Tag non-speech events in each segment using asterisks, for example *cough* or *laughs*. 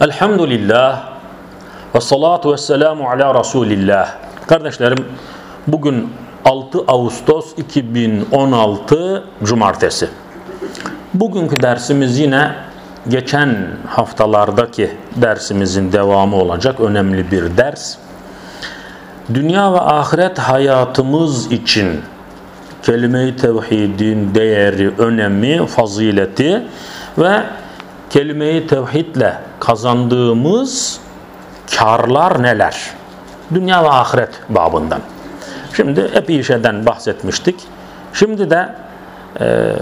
Elhamdülillah ve salatu ve selamu ala Resulillah. Kardeşlerim bugün 6 Ağustos 2016 Cumartesi. Bugünkü dersimiz yine geçen haftalardaki dersimizin devamı olacak önemli bir ders. Dünya ve ahiret hayatımız için kelime-i tevhidin değeri, önemi, fazileti ve kelime-i tevhidle kazandığımız karlar neler? Dünya ve ahiret babından. Şimdi epey şeyden bahsetmiştik. Şimdi de e,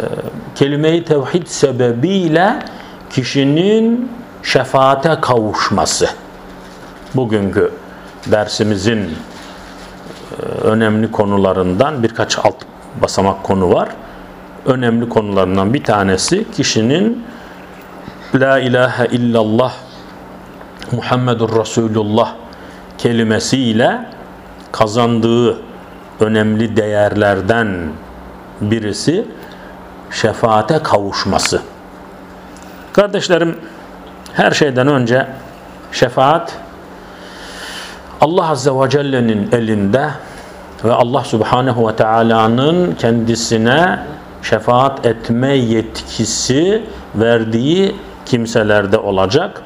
kelime-i tevhid sebebiyle kişinin şefaate kavuşması. Bugünkü dersimizin e, önemli konularından birkaç alt basamak konu var. Önemli konularından bir tanesi kişinin La ilahe illallah Muhammedur Resulullah kelimesiyle kazandığı önemli değerlerden birisi şefaate kavuşması. Kardeşlerim her şeyden önce şefaat Allah Azze ve Celle'nin elinde ve Allah Subhanahu ve Teala'nın kendisine şefaat etme yetkisi verdiği kimselerde olacak.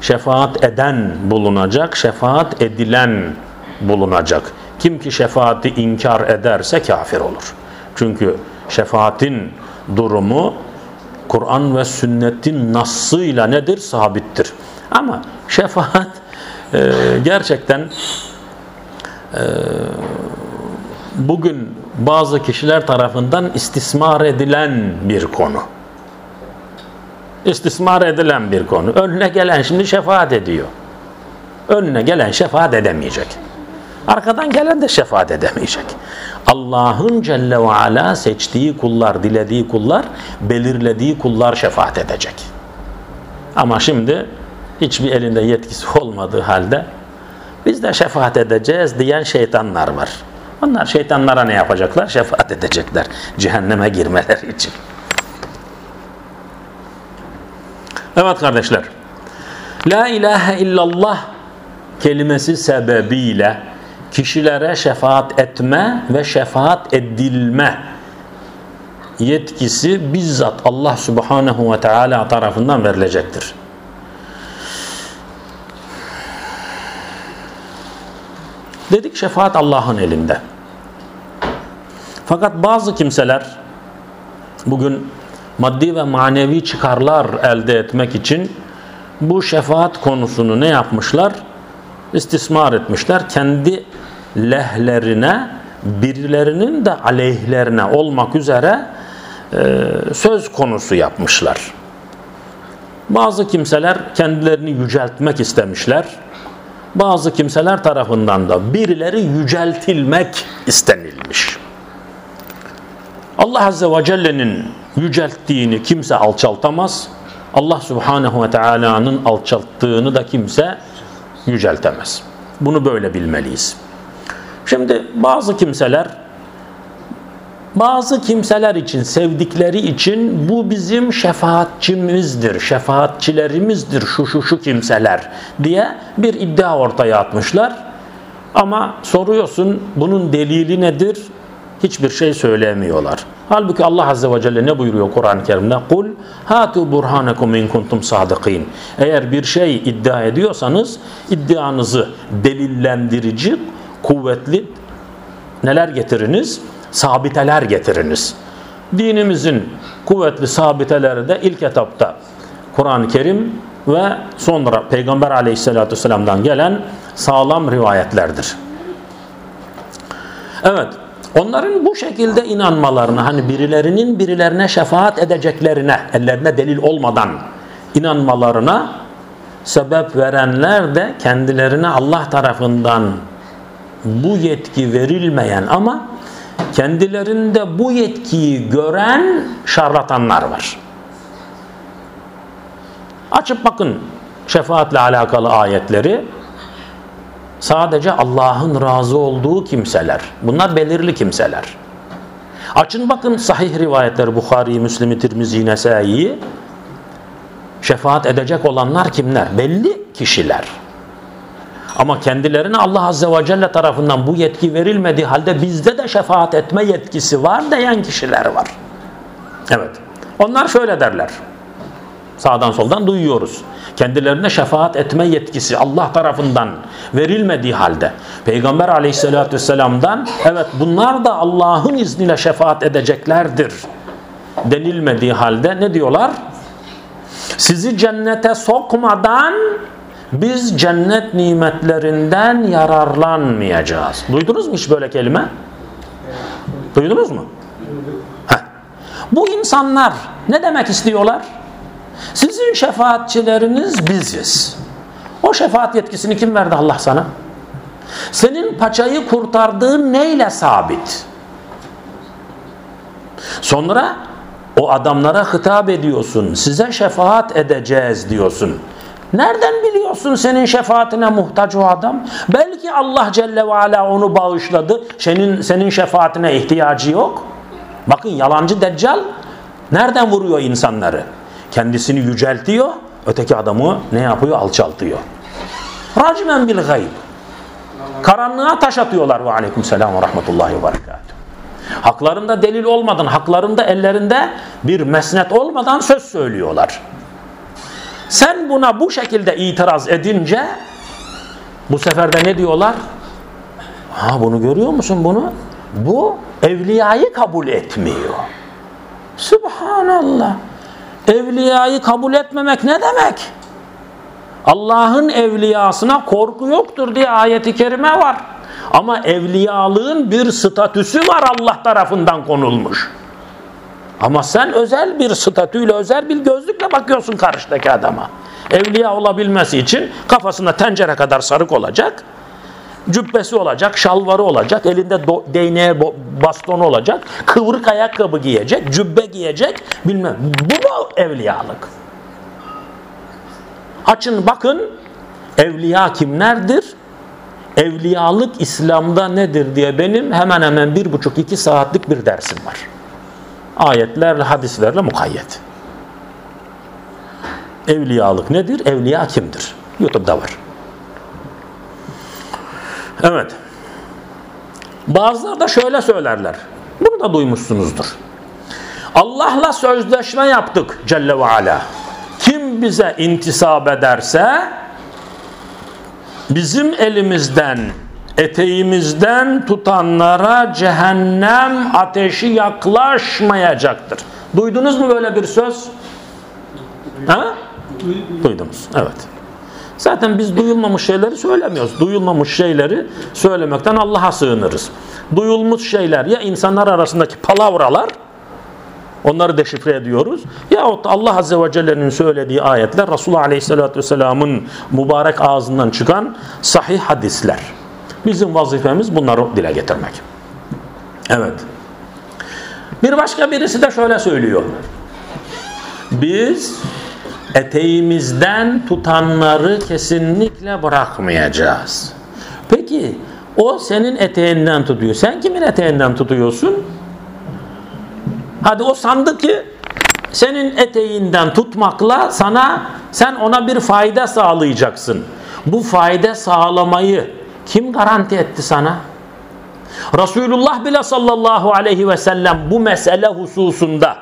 Şefaat eden bulunacak, şefaat edilen bulunacak. Kim ki şefaati inkar ederse kafir olur. Çünkü şefaatin durumu Kur'an ve sünnetin nassıyla nedir? Sabittir. Ama şefaat e, gerçekten e, bugün bazı kişiler tarafından istismar edilen bir konu. İstismar edilen bir konu. Önüne gelen şimdi şefaat ediyor. Önüne gelen şefaat edemeyecek. Arkadan gelen de şefaat edemeyecek. Allah'ın Celle ve Ala seçtiği kullar, dilediği kullar, belirlediği kullar şefaat edecek. Ama şimdi hiçbir elinde yetkisi olmadığı halde biz de şefaat edeceğiz diyen şeytanlar var. Onlar şeytanlara ne yapacaklar? Şefaat edecekler. Cehenneme girmeleri için. Evet kardeşler. La ilahe illallah kelimesi sebebiyle kişilere şefaat etme ve şefaat edilme yetkisi bizzat Allah Subhanahu ve Teala tarafından verilecektir. Dedik şefaat Allah'ın elinde. Fakat bazı kimseler bugün maddi ve manevi çıkarlar elde etmek için bu şefaat konusunu ne yapmışlar? İstismar etmişler. Kendi lehlerine birilerinin de aleyhlerine olmak üzere e, söz konusu yapmışlar. Bazı kimseler kendilerini yüceltmek istemişler. Bazı kimseler tarafından da birileri yüceltilmek istenilmiş. Allah Azze ve Celle'nin yücelttiğini kimse alçaltamaz. Allah Subhanahu ve Teala'nın alçalttığını da kimse yüceltemez. Bunu böyle bilmeliyiz. Şimdi bazı kimseler bazı kimseler için, sevdikleri için bu bizim şefaatçimizdir, şefaatçilerimizdir şu şu şu kimseler diye bir iddia ortaya atmışlar. Ama soruyorsun bunun delili nedir? Hiçbir şey söylemiyorlar. Halbuki Allah Azze ve Celle ne buyuruyor Kur'an-ı Kerim'de? Kul hatu burhanakum in kuntum sadikin. Eğer bir şey iddia ediyorsanız iddianızı delillendirici, kuvvetli neler getiriniz? Sabiteler getiriniz. Dinimizin kuvvetli sabiteleri de ilk etapta Kur'an-ı Kerim ve sonra Peygamber aleyhissalatü vesselam'dan gelen sağlam rivayetlerdir. Evet, onların bu şekilde inanmalarına, hani birilerinin birilerine şefaat edeceklerine, ellerine delil olmadan inanmalarına sebep verenler de kendilerine Allah tarafından bu yetki verilmeyen ama kendilerinde bu yetkiyi gören şarlatanlar var. Açıp bakın şefaatle alakalı ayetleri sadece Allah'ın razı olduğu kimseler. Bunlar belirli kimseler. Açın bakın sahih rivayetler Bukhari, Müslim'i, Tirmizi, Nesai'yi. şefaat edecek olanlar kimler? Belli kişiler. Ama kendilerine Allah Azze ve Celle tarafından bu yetki verilmediği halde bizde de şefaat etme yetkisi var diyen kişiler var. Evet. Onlar şöyle derler. Sağdan soldan duyuyoruz. Kendilerine şefaat etme yetkisi Allah tarafından verilmediği halde Peygamber aleyhissalatü vesselam'dan evet bunlar da Allah'ın izniyle şefaat edeceklerdir denilmediği halde ne diyorlar? Sizi cennete sokmadan biz cennet nimetlerinden yararlanmayacağız. Duydunuz mu hiç böyle kelime? Duydunuz mu? Heh. Bu insanlar ne demek istiyorlar? Sizin şefaatçileriniz biziz. O şefaat yetkisini kim verdi Allah sana? Senin paçayı kurtardığın neyle sabit? Sonra o adamlara hitap ediyorsun. Size şefaat edeceğiz diyorsun. Nereden biliyorsun senin şefaatine muhtaç o adam? Belki Allah Celle ve Ala onu bağışladı. Senin, senin şefaatine ihtiyacı yok. Bakın yalancı deccal nereden vuruyor insanları? Kendisini yüceltiyor. Öteki adamı ne yapıyor? Alçaltıyor. Racmen bil gayb. Karanlığa taş atıyorlar ve aleyküm selam ve rahmetullahi ve berekatuhu. Haklarında delil olmadan, haklarında ellerinde bir mesnet olmadan söz söylüyorlar. Sen buna bu şekilde itiraz edince bu sefer de ne diyorlar? Ha bunu görüyor musun bunu? Bu evliyayı kabul etmiyor. Subhanallah. Evliyayı kabul etmemek ne demek? Allah'ın evliyasına korku yoktur diye ayeti kerime var. Ama evliyalığın bir statüsü var Allah tarafından konulmuş. Ama sen özel bir statüyle, özel bir gözlükle bakıyorsun karşıdaki adama. Evliya olabilmesi için kafasında tencere kadar sarık olacak, cübbesi olacak, şalvarı olacak, elinde değneğe baston olacak, kıvrık ayakkabı giyecek, cübbe giyecek, bilmem. Bu mu evliyalık? Açın bakın, evliya kimlerdir? Evliyalık İslam'da nedir diye benim hemen hemen bir buçuk iki saatlik bir dersim var ayetlerle, hadislerle mukayyet. Evliyalık nedir? Evliya kimdir? YouTube'da var. Evet. Bazıları da şöyle söylerler. Bunu da duymuşsunuzdur. Allah'la sözleşme yaptık Celle ve Ala. Kim bize intisap ederse bizim elimizden eteğimizden tutanlara cehennem ateşi yaklaşmayacaktır. Duydunuz mu böyle bir söz? Ha? Duydunuz. Evet. Zaten biz duyulmamış şeyleri söylemiyoruz. Duyulmamış şeyleri söylemekten Allah'a sığınırız. Duyulmuş şeyler ya insanlar arasındaki palavralar onları deşifre ediyoruz. Yahut Allah Azze ve Celle'nin söylediği ayetler Resulullah Aleyhisselatü Vesselam'ın mübarek ağzından çıkan sahih hadisler. Bizim vazifemiz bunları dile getirmek. Evet. Bir başka birisi de şöyle söylüyor. Biz eteğimizden tutanları kesinlikle bırakmayacağız. Peki o senin eteğinden tutuyor. Sen kimin eteğinden tutuyorsun? Hadi o sandı ki senin eteğinden tutmakla sana sen ona bir fayda sağlayacaksın. Bu fayda sağlamayı kim garanti etti sana? Resulullah bile sallallahu aleyhi ve sellem bu mesele hususunda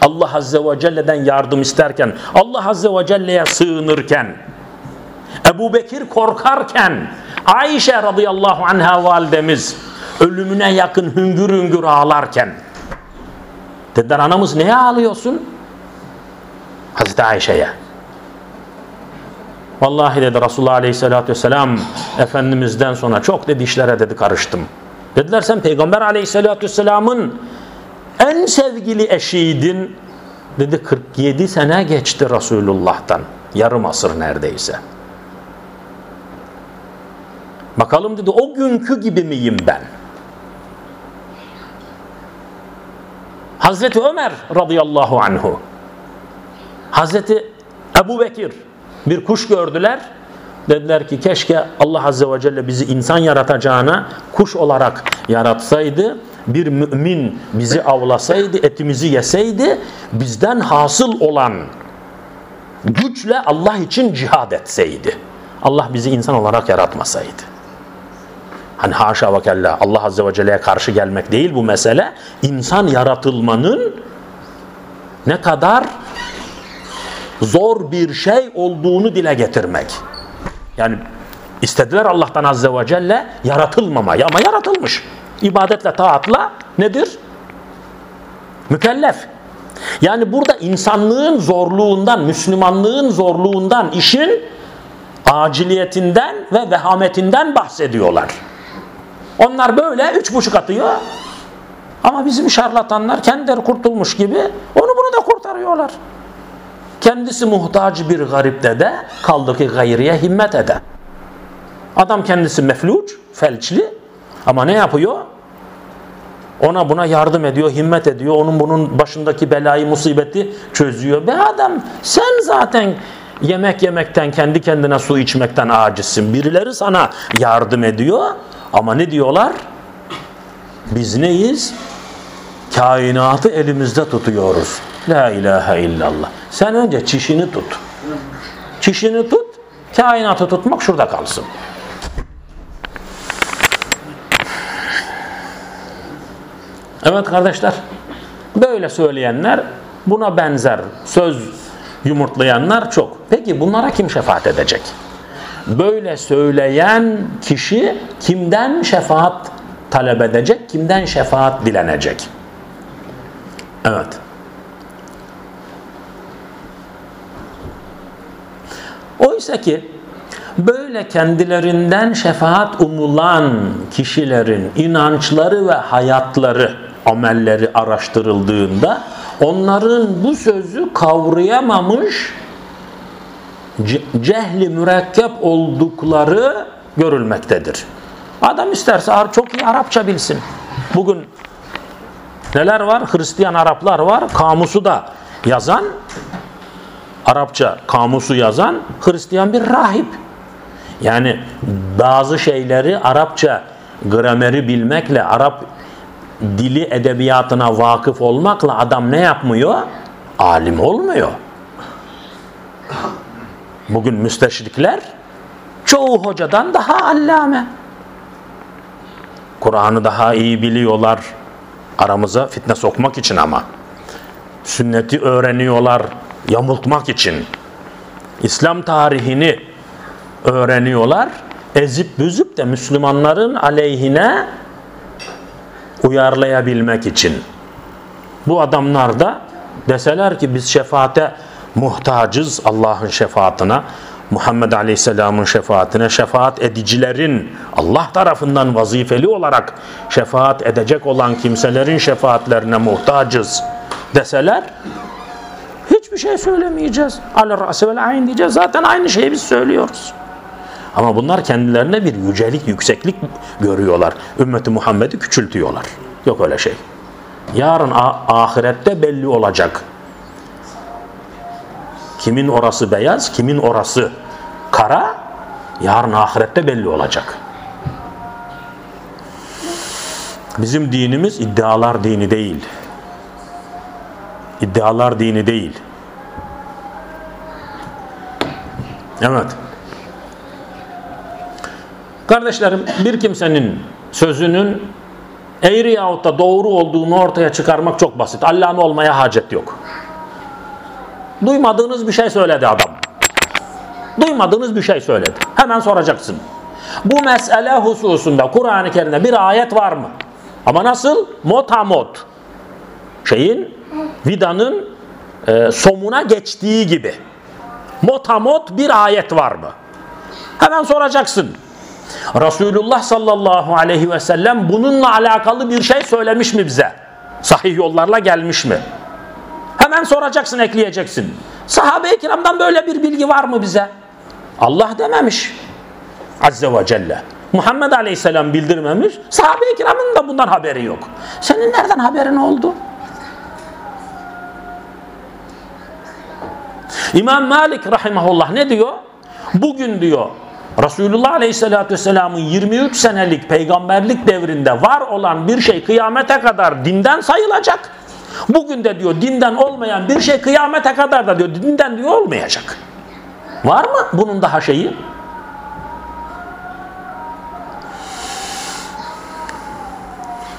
Allah Azze ve Celle'den yardım isterken, Allah Azze ve Celle'ye sığınırken, Ebu Bekir korkarken, Ayşe radıyallahu anha validemiz ölümüne yakın hüngür hüngür ağlarken, dediler anamız neye ağlıyorsun? Hazreti Ayşe'ye. Vallahi dedi Resulullah Aleyhisselatü Vesselam Efendimiz'den sonra çok dedi işlere dedi karıştım. Dediler sen Peygamber Aleyhisselatü Vesselam'ın en sevgili eşiydin. Dedi 47 sene geçti Resulullah'tan. Yarım asır neredeyse. Bakalım dedi o günkü gibi miyim ben? Hazreti Ömer radıyallahu anhu Hazreti Ebu Bekir bir kuş gördüler. Dediler ki keşke Allah Azze ve Celle bizi insan yaratacağına kuş olarak yaratsaydı. Bir mümin bizi avlasaydı, etimizi yeseydi bizden hasıl olan güçle Allah için cihad etseydi. Allah bizi insan olarak yaratmasaydı. Hani haşa ve kella Allah Azze ve Celle'ye karşı gelmek değil bu mesele. İnsan yaratılmanın ne kadar zor bir şey olduğunu dile getirmek. Yani istediler Allah'tan Azze ve Celle yaratılmamayı ama yaratılmış. İbadetle, taatla nedir? Mükellef. Yani burada insanlığın zorluğundan, Müslümanlığın zorluğundan, işin aciliyetinden ve vehametinden bahsediyorlar. Onlar böyle üç buçuk atıyor. Ama bizim şarlatanlar kendileri kurtulmuş gibi onu bunu da kurtarıyorlar. Kendisi muhtaç bir garipte de kaldı ki gayriye himmet ede. Adam kendisi mefluç, felçli ama ne yapıyor? Ona buna yardım ediyor, himmet ediyor. Onun bunun başındaki belayı, musibeti çözüyor. Be adam sen zaten yemek yemekten, kendi kendine su içmekten acizsin. Birileri sana yardım ediyor. Ama ne diyorlar? Biz neyiz? Kainatı elimizde tutuyoruz. La ilahe illallah. Sen önce çişini tut. Çişini tut, kainatı tutmak şurada kalsın. Evet kardeşler, böyle söyleyenler, buna benzer söz yumurtlayanlar çok. Peki bunlara kim şefaat edecek? Böyle söyleyen kişi kimden şefaat talep edecek, kimden şefaat dilenecek? Evet. Oysa ki böyle kendilerinden şefaat umulan kişilerin inançları ve hayatları, amelleri araştırıldığında onların bu sözü kavrayamamış cehli mürekkep oldukları görülmektedir. Adam isterse çok iyi Arapça bilsin. Bugün neler var? Hristiyan Araplar var. Kamusu da yazan, Arapça kamusu yazan Hristiyan bir rahip. Yani bazı şeyleri Arapça grameri bilmekle, Arap dili edebiyatına vakıf olmakla adam ne yapmıyor? Alim olmuyor. Bugün müsteşrikler çoğu hocadan daha allame. Kur'an'ı daha iyi biliyorlar. Aramıza fitne sokmak için ama. Sünneti öğreniyorlar yamultmak için. İslam tarihini öğreniyorlar. Ezip büzüp de Müslümanların aleyhine uyarlayabilmek için. Bu adamlar da deseler ki biz şefaate muhtacız Allah'ın şefaatine, Muhammed Aleyhisselam'ın şefaatine, şefaat edicilerin Allah tarafından vazifeli olarak şefaat edecek olan kimselerin şefaatlerine muhtacız deseler hiçbir şey söylemeyeceğiz. Ala ra'si vel ayn diyeceğiz. Zaten aynı şeyi biz söylüyoruz. Ama bunlar kendilerine bir yücelik, yükseklik görüyorlar. Ümmeti Muhammed'i küçültüyorlar. Yok öyle şey. Yarın ahirette belli olacak. Kimin orası beyaz, kimin orası kara yarın ahirette belli olacak. Bizim dinimiz iddialar dini değil. İddialar dini değil. Evet. Kardeşlerim bir kimsenin sözünün eğri yahut da doğru olduğunu ortaya çıkarmak çok basit. Allame olmaya hacet yok. Duymadığınız bir şey söyledi adam. Duymadığınız bir şey söyledi. Hemen soracaksın. Bu mesele hususunda Kur'an-ı Kerim'de bir ayet var mı? Ama nasıl? Motamot. Şeyin, vidanın e, somuna geçtiği gibi. Motamot bir ayet var mı? Hemen soracaksın. Resulullah sallallahu aleyhi ve sellem bununla alakalı bir şey söylemiş mi bize? Sahih yollarla gelmiş mi? Hemen soracaksın, ekleyeceksin. Sahabe-i kiramdan böyle bir bilgi var mı bize? Allah dememiş. Azze ve Celle. Muhammed Aleyhisselam bildirmemiş. Sahabe-i kiramın da bundan haberi yok. Senin nereden haberin oldu? İmam Malik rahimahullah ne diyor? Bugün diyor Resulullah Aleyhisselatü Vesselam'ın 23 senelik peygamberlik devrinde var olan bir şey kıyamete kadar dinden sayılacak. Bugün de diyor dinden olmayan bir şey kıyamete kadar da diyor dinden diyor olmayacak. Var mı bunun daha şeyi?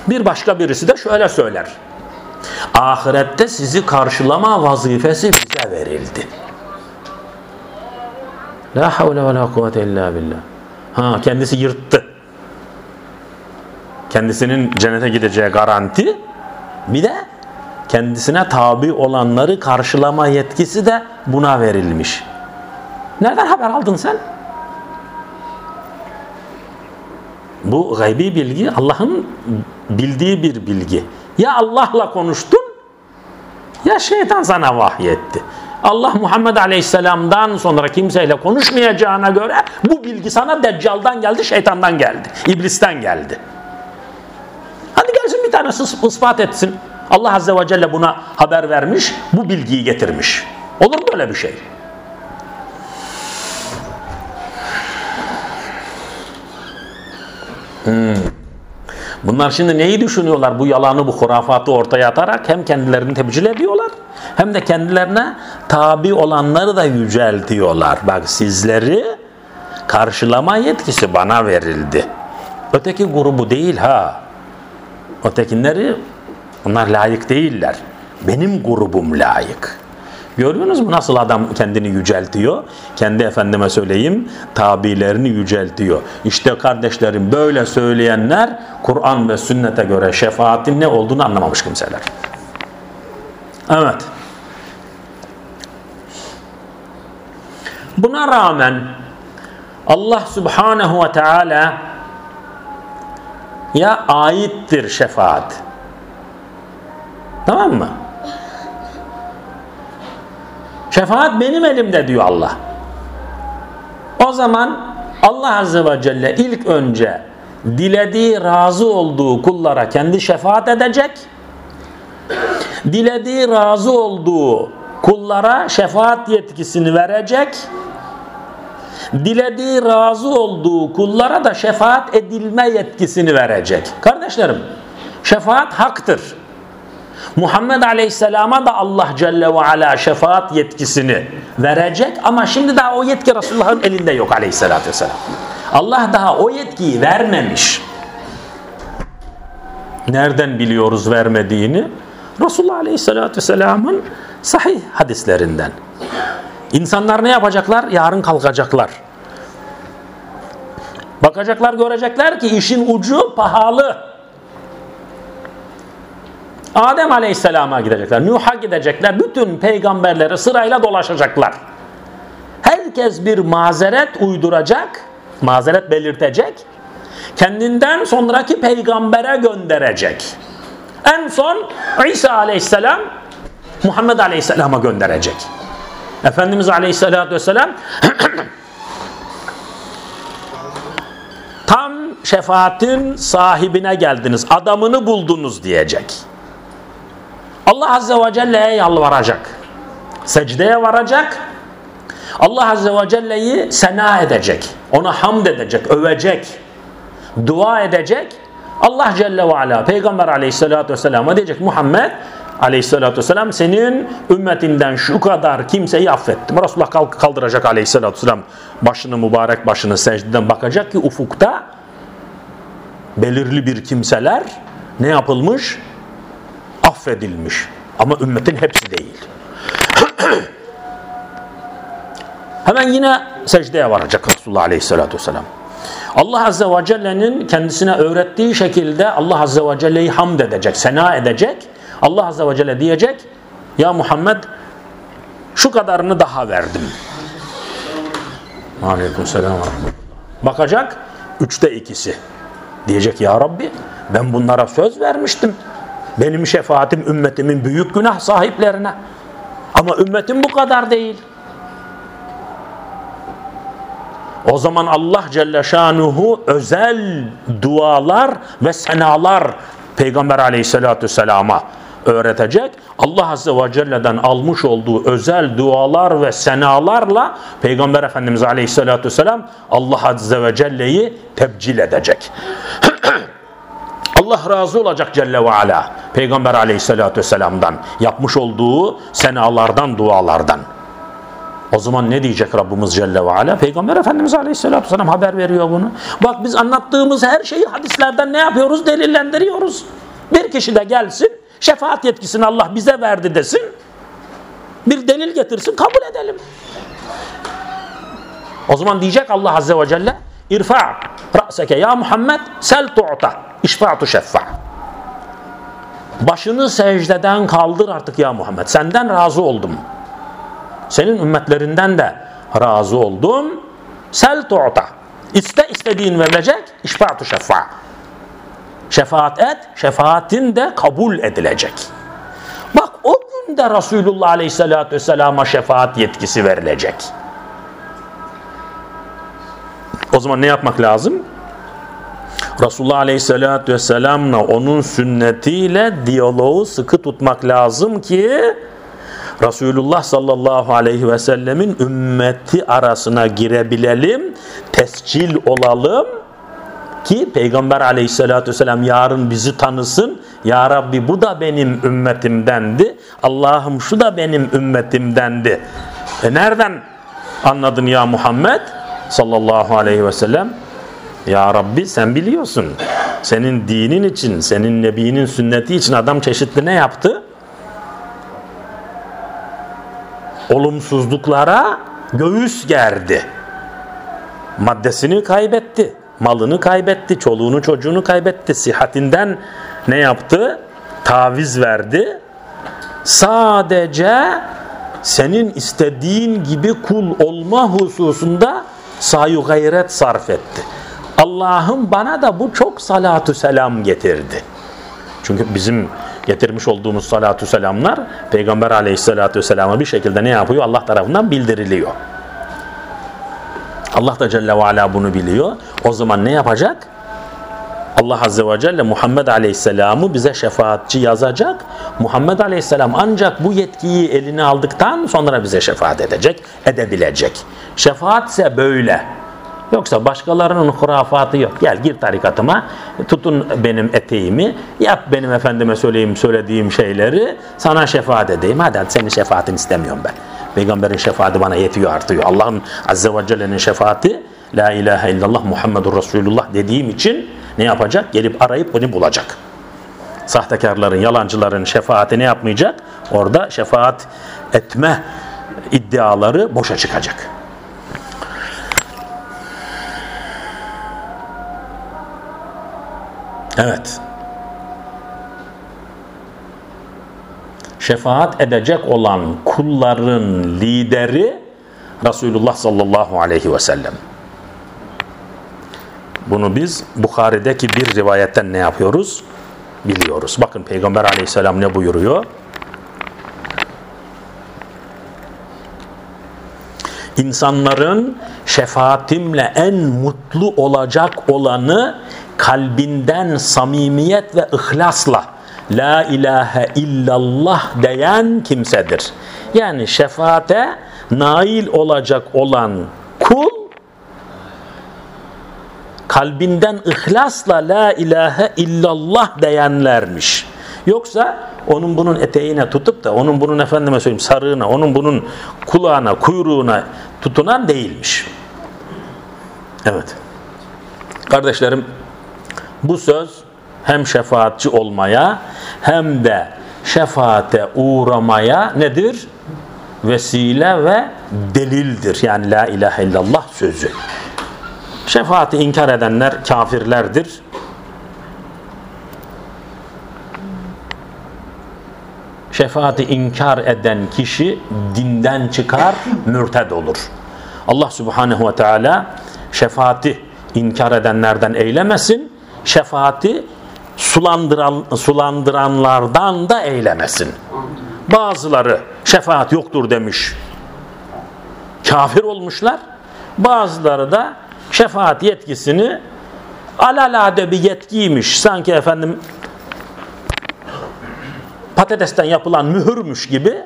Bir başka birisi de şöyle söyler. Ahirette sizi karşılama vazifesi bize verildi. La havle ve la kuvvete illa billah. Ha kendisi yırttı. Kendisinin cennete gideceği garanti. Bir de kendisine tabi olanları karşılama yetkisi de buna verilmiş. Nereden haber aldın sen? Bu gaybi bilgi Allah'ın bildiği bir bilgi. Ya Allah'la konuştun ya şeytan sana vahyetti. Allah Muhammed Aleyhisselam'dan sonra kimseyle konuşmayacağına göre bu bilgi sana Deccal'dan geldi, şeytandan geldi, iblisten geldi. Hadi gelsin bir tanesi ispat etsin. Allah Azze ve Celle buna haber vermiş, bu bilgiyi getirmiş. Olur mu böyle bir şey? Hmm. Bunlar şimdi neyi düşünüyorlar? Bu yalanı, bu hurafatı ortaya atarak hem kendilerini tebcil ediyorlar hem de kendilerine tabi olanları da yüceltiyorlar. Bak sizleri karşılama yetkisi bana verildi. Öteki grubu değil ha. Ötekileri onlar layık değiller. Benim grubum layık. Görüyorsunuz mu nasıl adam kendini yüceltiyor? Kendi efendime söyleyeyim tabilerini yüceltiyor. İşte kardeşlerim böyle söyleyenler Kur'an ve sünnete göre şefaatin ne olduğunu anlamamış kimseler. Evet. Buna rağmen Allah subhanehu ve teala ya aittir şefaat. Tamam mı? Şefaat benim elimde diyor Allah. O zaman Allah Azze ve Celle ilk önce dilediği razı olduğu kullara kendi şefaat edecek. Dilediği razı olduğu kullara şefaat yetkisini verecek. Dilediği razı olduğu kullara da şefaat edilme yetkisini verecek. Kardeşlerim, şefaat haktır. Muhammed Aleyhisselam'a da Allah Celle ve Ala şefaat yetkisini verecek ama şimdi daha o yetki Resulullah'ın elinde yok Aleyhisselatü Vesselam. Allah daha o yetkiyi vermemiş. Nereden biliyoruz vermediğini? Resulullah Aleyhisselatü Vesselam'ın sahih hadislerinden. İnsanlar ne yapacaklar? Yarın kalkacaklar. Bakacaklar görecekler ki işin ucu pahalı. Adem Aleyhisselam'a gidecekler, Nuh'a gidecekler, bütün peygamberleri sırayla dolaşacaklar. Herkes bir mazeret uyduracak, mazeret belirtecek, kendinden sonraki peygambere gönderecek. En son İsa Aleyhisselam Muhammed Aleyhisselam'a gönderecek. Efendimiz Aleyhisselatü Vesselam *clears throat* tam şefaatin sahibine geldiniz, adamını buldunuz diyecek. Allah Azze ve Celle'ye yalvaracak. Secdeye varacak. Allah Azze ve Celle'yi sena edecek. Ona hamd edecek, övecek. Dua edecek. Allah Celle ve Ala Peygamber Aleyhisselatü Vesselam'a diyecek Muhammed Aleyhisselatü Vesselam senin ümmetinden şu kadar kimseyi affettim. Resulullah kaldıracak Aleyhisselatü Vesselam başını mübarek başını secdeden bakacak ki ufukta belirli bir kimseler ne yapılmış? Affedilmiş. Ama ümmetin hepsi değil. *clears throat* Hemen yine secdeye varacak Resulullah Aleyhisselatü Vesselam. Allah Azze ve Celle'nin kendisine öğrettiği şekilde Allah Azze ve Celle'yi hamd edecek, sena edecek. Allah Azze ve Celle diyecek, Ya Muhammed şu kadarını daha verdim. Aleyküm selam. Bakacak, üçte ikisi. Diyecek ya Rabbi ben bunlara söz vermiştim. Benim şefaatim ümmetimin büyük günah sahiplerine. Ama ümmetim bu kadar değil. O zaman Allah Celle Şanuhu özel dualar ve senalar Peygamber aleyhissalatü vesselama öğretecek. Allah Azze ve Celle'den almış olduğu özel dualar ve senalarla Peygamber Efendimiz aleyhissalatü vesselam Allah Azze ve Celle'yi tebcil edecek. *clears throat* Allah razı olacak Celle ve Ala. Peygamber aleyhissalatü vesselam'dan yapmış olduğu senalardan, dualardan. O zaman ne diyecek Rabbimiz Celle ve Ala? Peygamber Efendimiz Aleyhisselatü Vesselam haber veriyor bunu. Bak biz anlattığımız her şeyi hadislerden ne yapıyoruz? Delillendiriyoruz. Bir kişi de gelsin, şefaat yetkisini Allah bize verdi desin. Bir delil getirsin, kabul edelim. O zaman diyecek Allah Azze ve Celle, İrfa ra'seke ya Muhammed sel tu'ta işfa'tu şeffa. Başını secdeden kaldır artık ya Muhammed. Senden razı oldum. Senin ümmetlerinden de razı oldum. Sel tu'ta. İste istediğin verilecek. İşfa'tu şefa. Şefaat et. Şefaatin de kabul edilecek. Bak o günde Resulullah Aleyhisselatü Vesselam'a şefaat yetkisi verilecek. O zaman ne yapmak lazım? Resulullah Aleyhisselatü Vesselam'la onun sünnetiyle diyaloğu sıkı tutmak lazım ki Resulullah sallallahu aleyhi ve sellemin ümmeti arasına girebilelim, tescil olalım ki Peygamber aleyhissalatü vesselam yarın bizi tanısın. Ya Rabbi bu da benim ümmetimdendi. Allah'ım şu da benim ümmetimdendi. E nereden anladın ya Muhammed sallallahu aleyhi ve sellem? Ya Rabbi sen biliyorsun. Senin dinin için, senin nebinin sünneti için adam çeşitli ne yaptı? olumsuzluklara göğüs gerdi. Maddesini kaybetti, malını kaybetti, çoluğunu çocuğunu kaybetti, sihatinden ne yaptı? Taviz verdi. Sadece senin istediğin gibi kul olma hususunda sayu gayret sarf etti. Allah'ım bana da bu çok salatu selam getirdi. Çünkü bizim getirmiş olduğumuz salatu selamlar Peygamber aleyhissalatu vesselama bir şekilde ne yapıyor? Allah tarafından bildiriliyor. Allah da Celle ve Ala bunu biliyor. O zaman ne yapacak? Allah Azze ve Celle Muhammed Aleyhisselam'ı bize şefaatçi yazacak. Muhammed Aleyhisselam ancak bu yetkiyi eline aldıktan sonra bize şefaat edecek, edebilecek. Şefaat ise böyle. Yoksa başkalarının hurafatı yok. Gel gir tarikatıma, tutun benim eteğimi, yap benim efendime söyleyeyim söylediğim şeyleri, sana şefaat edeyim. Hadi, hadi senin şefaatini istemiyorum ben. Peygamberin şefaati bana yetiyor artıyor. Allah'ın Azze ve Celle'nin şefaati La ilahe illallah Muhammedur Resulullah dediğim için ne yapacak? Gelip arayıp bunu bulacak. Sahtekarların, yalancıların şefaati ne yapmayacak? Orada şefaat etme iddiaları boşa çıkacak. Evet. Şefaat edecek olan kulların lideri Resulullah sallallahu aleyhi ve sellem. Bunu biz Bukhari'deki bir rivayetten ne yapıyoruz? Biliyoruz. Bakın Peygamber aleyhisselam ne buyuruyor? İnsanların şefaatimle en mutlu olacak olanı kalbinden samimiyet ve ihlasla La ilahe illallah diyen kimsedir. Yani şefaate nail olacak olan kul kalbinden ihlasla la ilahe illallah diyenlermiş. Yoksa onun bunun eteğine tutup da onun bunun efendime söyleyeyim sarığına, onun bunun kulağına, kuyruğuna tutunan değilmiş. Evet. Kardeşlerim bu söz hem şefaatçi olmaya hem de şefaate uğramaya nedir? Vesile ve delildir. Yani la ilahe illallah sözü. Şefaati inkar edenler kafirlerdir. Şefaati inkar eden kişi dinden çıkar, mürted olur. Allah subhanehu ve teala şefaati inkar edenlerden eylemesin şefaati sulandıran, sulandıranlardan da eylemesin. Bazıları şefaat yoktur demiş. Kafir olmuşlar. Bazıları da şefaat yetkisini alalade bir yetkiymiş. Sanki efendim patatesten yapılan mühürmüş gibi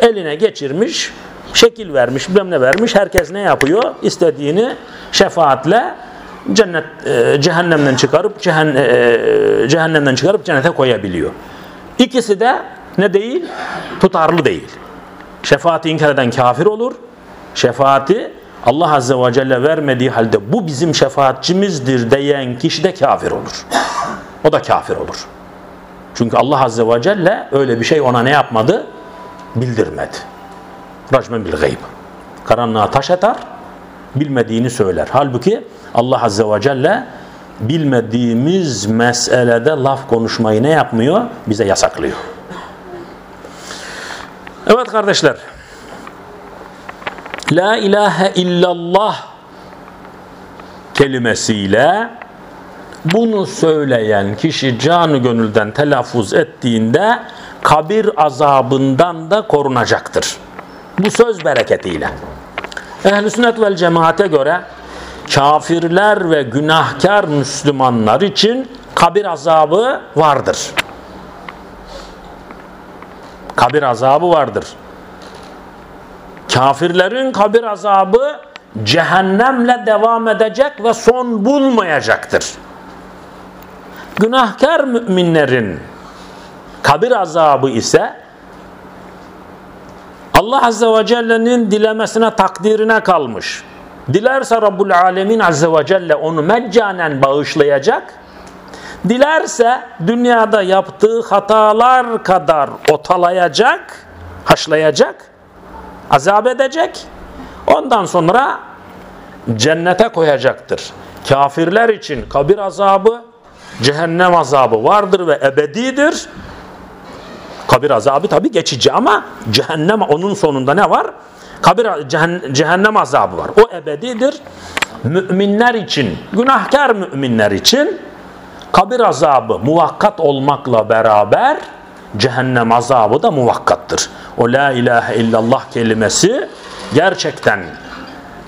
eline geçirmiş, şekil vermiş, bilmem ne vermiş. Herkes ne yapıyor? İstediğini şefaatle cennet e, cehennemden çıkarıp cehen, e, cehennemden çıkarıp cennete koyabiliyor. İkisi de ne değil? Tutarlı değil. Şefaati inkar eden kafir olur. Şefaati Allah Azze ve Celle vermediği halde bu bizim şefaatçimizdir diyen kişi de kafir olur. O da kafir olur. Çünkü Allah Azze ve Celle öyle bir şey ona ne yapmadı? Bildirmedi. Racmen bil gayb. Karanlığa taş atar, bilmediğini söyler. Halbuki Allah Azze ve Celle bilmediğimiz meselede laf konuşmayı ne yapmıyor? Bize yasaklıyor. Evet kardeşler. La ilahe illallah kelimesiyle bunu söyleyen kişi canı gönülden telaffuz ettiğinde kabir azabından da korunacaktır. Bu söz bereketiyle. Ehl-i sünnet vel cemaate göre kafirler ve günahkar Müslümanlar için kabir azabı vardır. Kabir azabı vardır. Kafirlerin kabir azabı cehennemle devam edecek ve son bulmayacaktır. Günahkar müminlerin kabir azabı ise Allah Azze ve Celle'nin dilemesine takdirine kalmış. Dilerse Rabbul Alemin Azze ve Celle onu meccanen bağışlayacak. Dilerse dünyada yaptığı hatalar kadar otalayacak, haşlayacak, azap edecek. Ondan sonra cennete koyacaktır. Kafirler için kabir azabı, cehennem azabı vardır ve ebedidir. Kabir azabı tabi geçici ama cehennem onun sonunda ne var? Kabir cehennem azabı var. O ebedidir. Müminler için, günahkar müminler için kabir azabı muvakkat olmakla beraber cehennem azabı da muvakkattır. O la ilahe illallah kelimesi gerçekten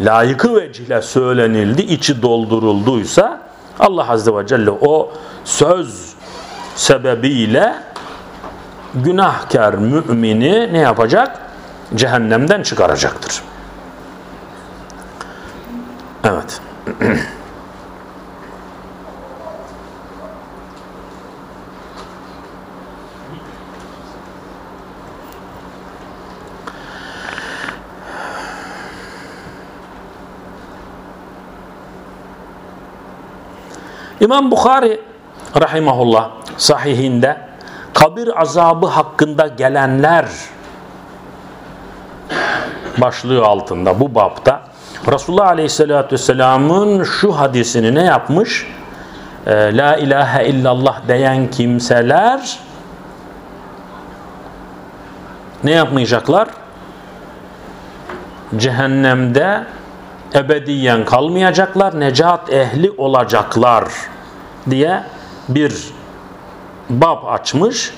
layıkı vecihle söylenildi, içi doldurulduysa Allah Azze ve Celle o söz sebebiyle günahkar mümini ne yapacak? Cehennemden çıkaracaktır. Evet. *clears throat* İmam Bukhari rahimahullah sahihinde kabir azabı hakkında gelenler başlığı altında bu bapta Resulullah Aleyhisselatü Vesselam'ın şu hadisini ne yapmış? E, La ilahe illallah diyen kimseler ne yapmayacaklar? Cehennemde ebediyen kalmayacaklar, necat ehli olacaklar diye bir bab açmış.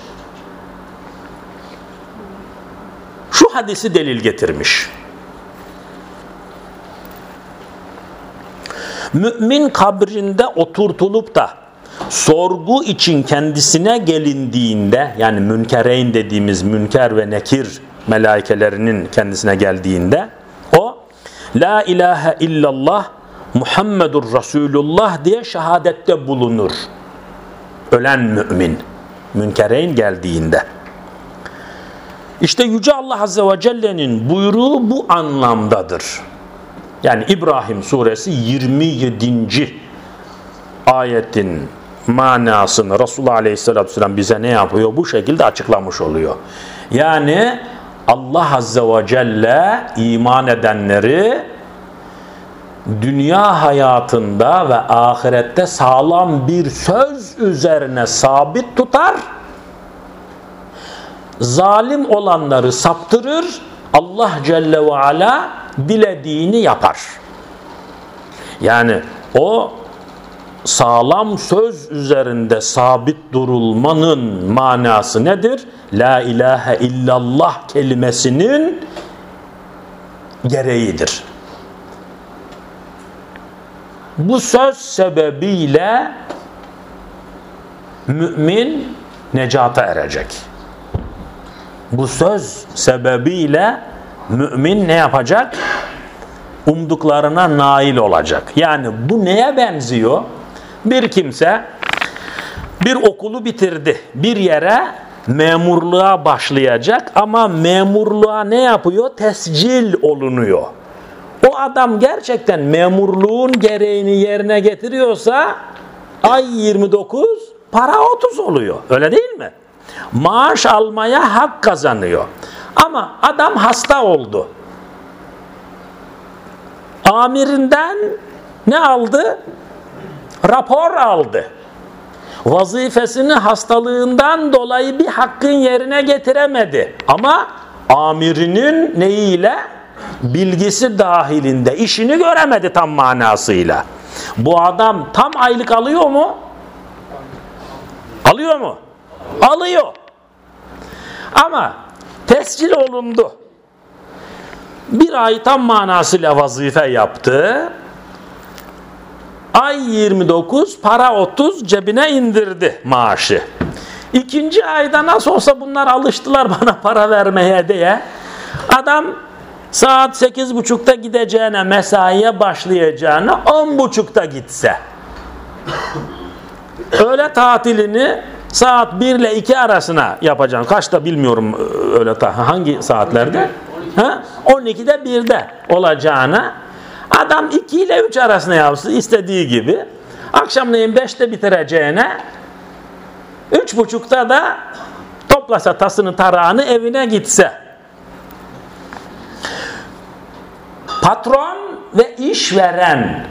Şu hadisi delil getirmiş. Mümin kabrinde oturtulup da sorgu için kendisine gelindiğinde yani münkereyn dediğimiz münker ve nekir melaikelerinin kendisine geldiğinde La ilahe illallah Muhammedur Resulullah diye şehadette bulunur. Ölen mümin. Münkereyn geldiğinde. İşte Yüce Allah Azze ve Celle'nin buyruğu bu anlamdadır. Yani İbrahim suresi 27. ayetin manasını Resulullah Aleyhisselatü Vesselam bize ne yapıyor? Bu şekilde açıklamış oluyor. Yani Allah Azze ve Celle iman edenleri dünya hayatında ve ahirette sağlam bir söz üzerine sabit tutar. Zalim olanları saptırır. Allah Celle ve Ala dilediğini yapar. Yani o sağlam söz üzerinde sabit durulmanın manası nedir? La ilahe illallah kelimesinin gereğidir. Bu söz sebebiyle mümin necata erecek. Bu söz sebebiyle mümin ne yapacak? umduklarına nail olacak. Yani bu neye benziyor? Bir kimse bir okulu bitirdi. Bir yere memurluğa başlayacak ama memurluğa ne yapıyor? Tescil olunuyor. O adam gerçekten memurluğun gereğini yerine getiriyorsa ay 29 para 30 oluyor. Öyle değil mi? Maaş almaya hak kazanıyor. Ama adam hasta oldu. Amirinden ne aldı? Rapor aldı. Vazifesini hastalığından dolayı bir hakkın yerine getiremedi. Ama amirinin neyiyle? Bilgisi dahilinde işini göremedi tam manasıyla. Bu adam tam aylık alıyor mu? Alıyor mu? Alıyor. Ama tescil olundu. Bir ay tam manasıyla vazife yaptı. Ay 29 para 30 cebine indirdi maaşı. İkinci ayda nasıl olsa bunlar alıştılar *laughs* bana para vermeye diye. Adam saat sekiz buçukta gideceğine mesaiye başlayacağına on buçukta gitse. Öğle tatilini saat 1 ile 2 arasına yapacağım. Kaçta bilmiyorum e, öyle ta hangi saatlerde? Ha? 12'de 1'de olacağına adam 2 ile 3 arasına yapsın istediği gibi. Akşamleyin 5'te bitireceğine 3.30'da da toplasa tasını tarağını evine gitse. Patron ve işveren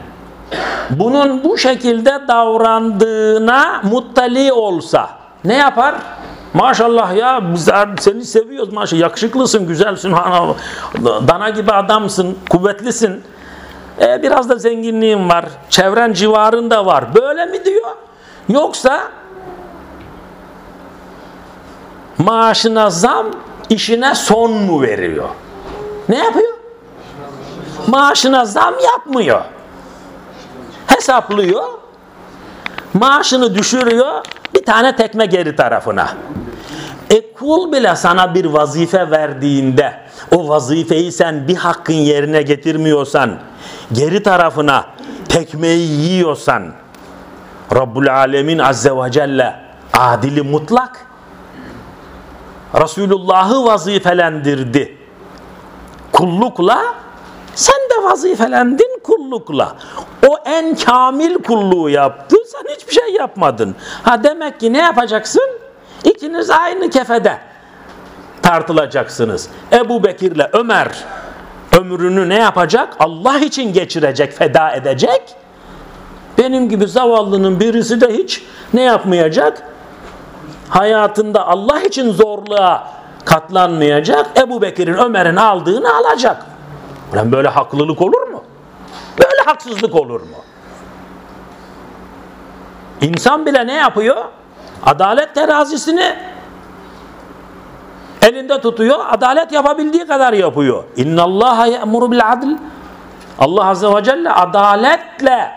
bunun bu şekilde davrandığına muttali olsa ne yapar? Maşallah ya biz seni seviyoruz maşallah yakışıklısın güzelsin dana gibi adamsın kuvvetlisin e, biraz da zenginliğin var çevren civarında var. Böyle mi diyor? Yoksa maaşına zam işine son mu veriyor? Ne yapıyor? Maaşına zam yapmıyor. Hesaplıyor. Maaşını düşürüyor bir tane tekme geri tarafına. E kul bile sana bir vazife verdiğinde o vazifeyi sen bir hakkın yerine getirmiyorsan geri tarafına tekmeyi yiyorsan Rabbul Alemin Azze ve Celle adili mutlak Resulullah'ı vazifelendirdi kullukla sen de vazifelendin kullukla. O en kamil kulluğu yaptı. Sen hiçbir şey yapmadın. Ha demek ki ne yapacaksın? İkiniz aynı kefede tartılacaksınız. Ebu Bekir'le Ömer ömrünü ne yapacak? Allah için geçirecek, feda edecek. Benim gibi zavallının birisi de hiç ne yapmayacak? Hayatında Allah için zorluğa katlanmayacak. Ebu Bekir'in Ömer'in aldığını alacak. Ulan böyle haklılık olur mu? Böyle haksızlık olur mu? İnsan bile ne yapıyor? Adalet terazisini elinde tutuyor. Adalet yapabildiği kadar yapıyor. İnna Allah ya'muru bil adl. Allah azze ve celle adaletle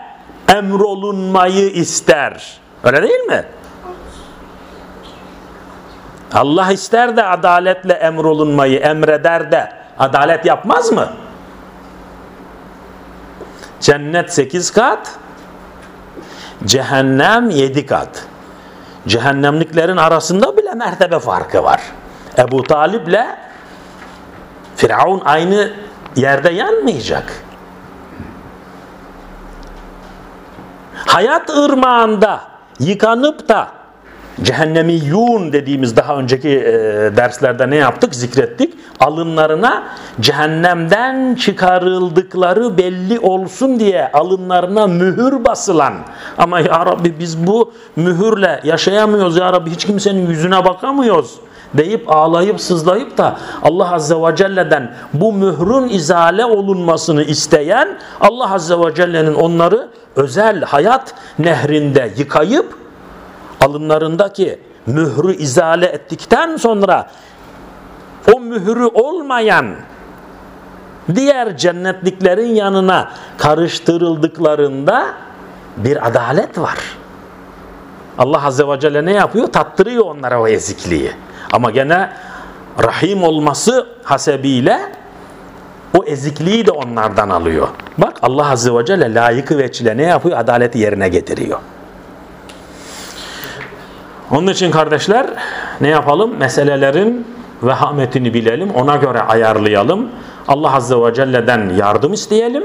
emrolunmayı ister. Öyle değil mi? Allah ister de adaletle emrolunmayı emreder de adalet yapmaz mı? Cennet sekiz kat, cehennem yedi kat. Cehennemliklerin arasında bile mertebe farkı var. Ebu Talip ile Firavun aynı yerde yanmayacak. Hayat ırmağında yıkanıp da Cehennemiyyun dediğimiz daha önceki e, derslerde ne yaptık? Zikrettik. Alınlarına cehennemden çıkarıldıkları belli olsun diye alınlarına mühür basılan. Ama ya Rabbi biz bu mühürle yaşayamıyoruz ya Rabbi hiç kimsenin yüzüne bakamıyoruz deyip ağlayıp sızlayıp da Allah Azze ve Celle'den bu mührün izale olunmasını isteyen Allah Azze ve Celle'nin onları özel hayat nehrinde yıkayıp alınlarındaki mührü izale ettikten sonra o mührü olmayan diğer cennetliklerin yanına karıştırıldıklarında bir adalet var. Allah Azze ve Celle ne yapıyor? Tattırıyor onlara o ezikliği. Ama gene rahim olması hasebiyle O ezikliği de onlardan alıyor. Bak Allah Azze ve Celle layıkı ve ne yapıyor? Adaleti yerine getiriyor. Onun için kardeşler ne yapalım? Meselelerin vehametini bilelim. Ona göre ayarlayalım. Allah Azze ve Celle'den yardım isteyelim.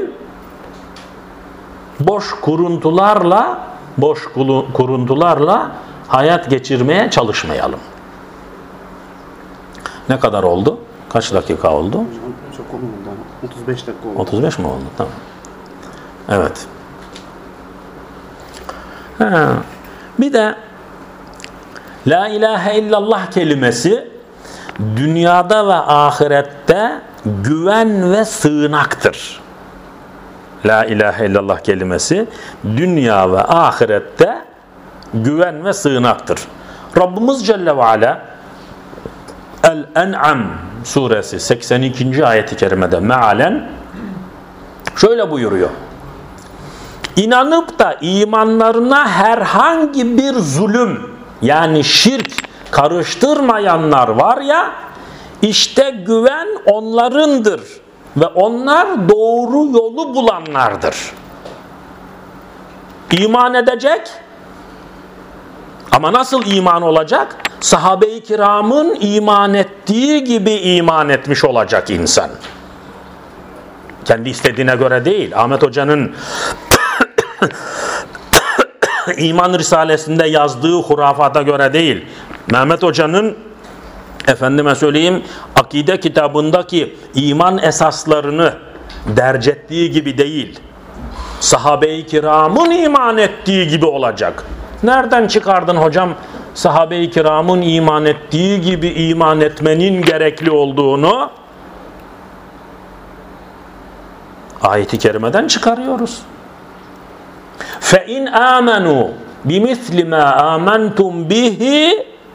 Boş kuruntularla boş kuruntularla hayat geçirmeye çalışmayalım. Ne kadar oldu? Kaç dakika oldu? Çok olmadı. 35 dakika oldu. 35 mi oldu? Tamam. Evet. Ha. Bir de La ilahe illallah kelimesi dünyada ve ahirette güven ve sığınaktır. La ilahe illallah kelimesi dünya ve ahirette güven ve sığınaktır. Rabbimiz Celle ve Ala El-En'am suresi 82. ayeti kerimede mealen şöyle buyuruyor. İnanıp da imanlarına herhangi bir zulüm yani şirk karıştırmayanlar var ya işte güven onlarındır ve onlar doğru yolu bulanlardır. İman edecek ama nasıl iman olacak? Sahabe-i kiramın iman ettiği gibi iman etmiş olacak insan. Kendi istediğine göre değil. Ahmet Hoca'nın *coughs* iman risalesinde yazdığı hurafata göre değil. Mehmet Hoca'nın efendime söyleyeyim akide kitabındaki iman esaslarını derc ettiği gibi değil. Sahabe-i kiramın iman ettiği gibi olacak. Nereden çıkardın hocam sahabe-i kiramın iman ettiği gibi iman etmenin gerekli olduğunu? Ayeti kerimeden çıkarıyoruz. فَاِنْ آمَنُوا بِمِثْلِ مَا آمَنْتُمْ بِهِ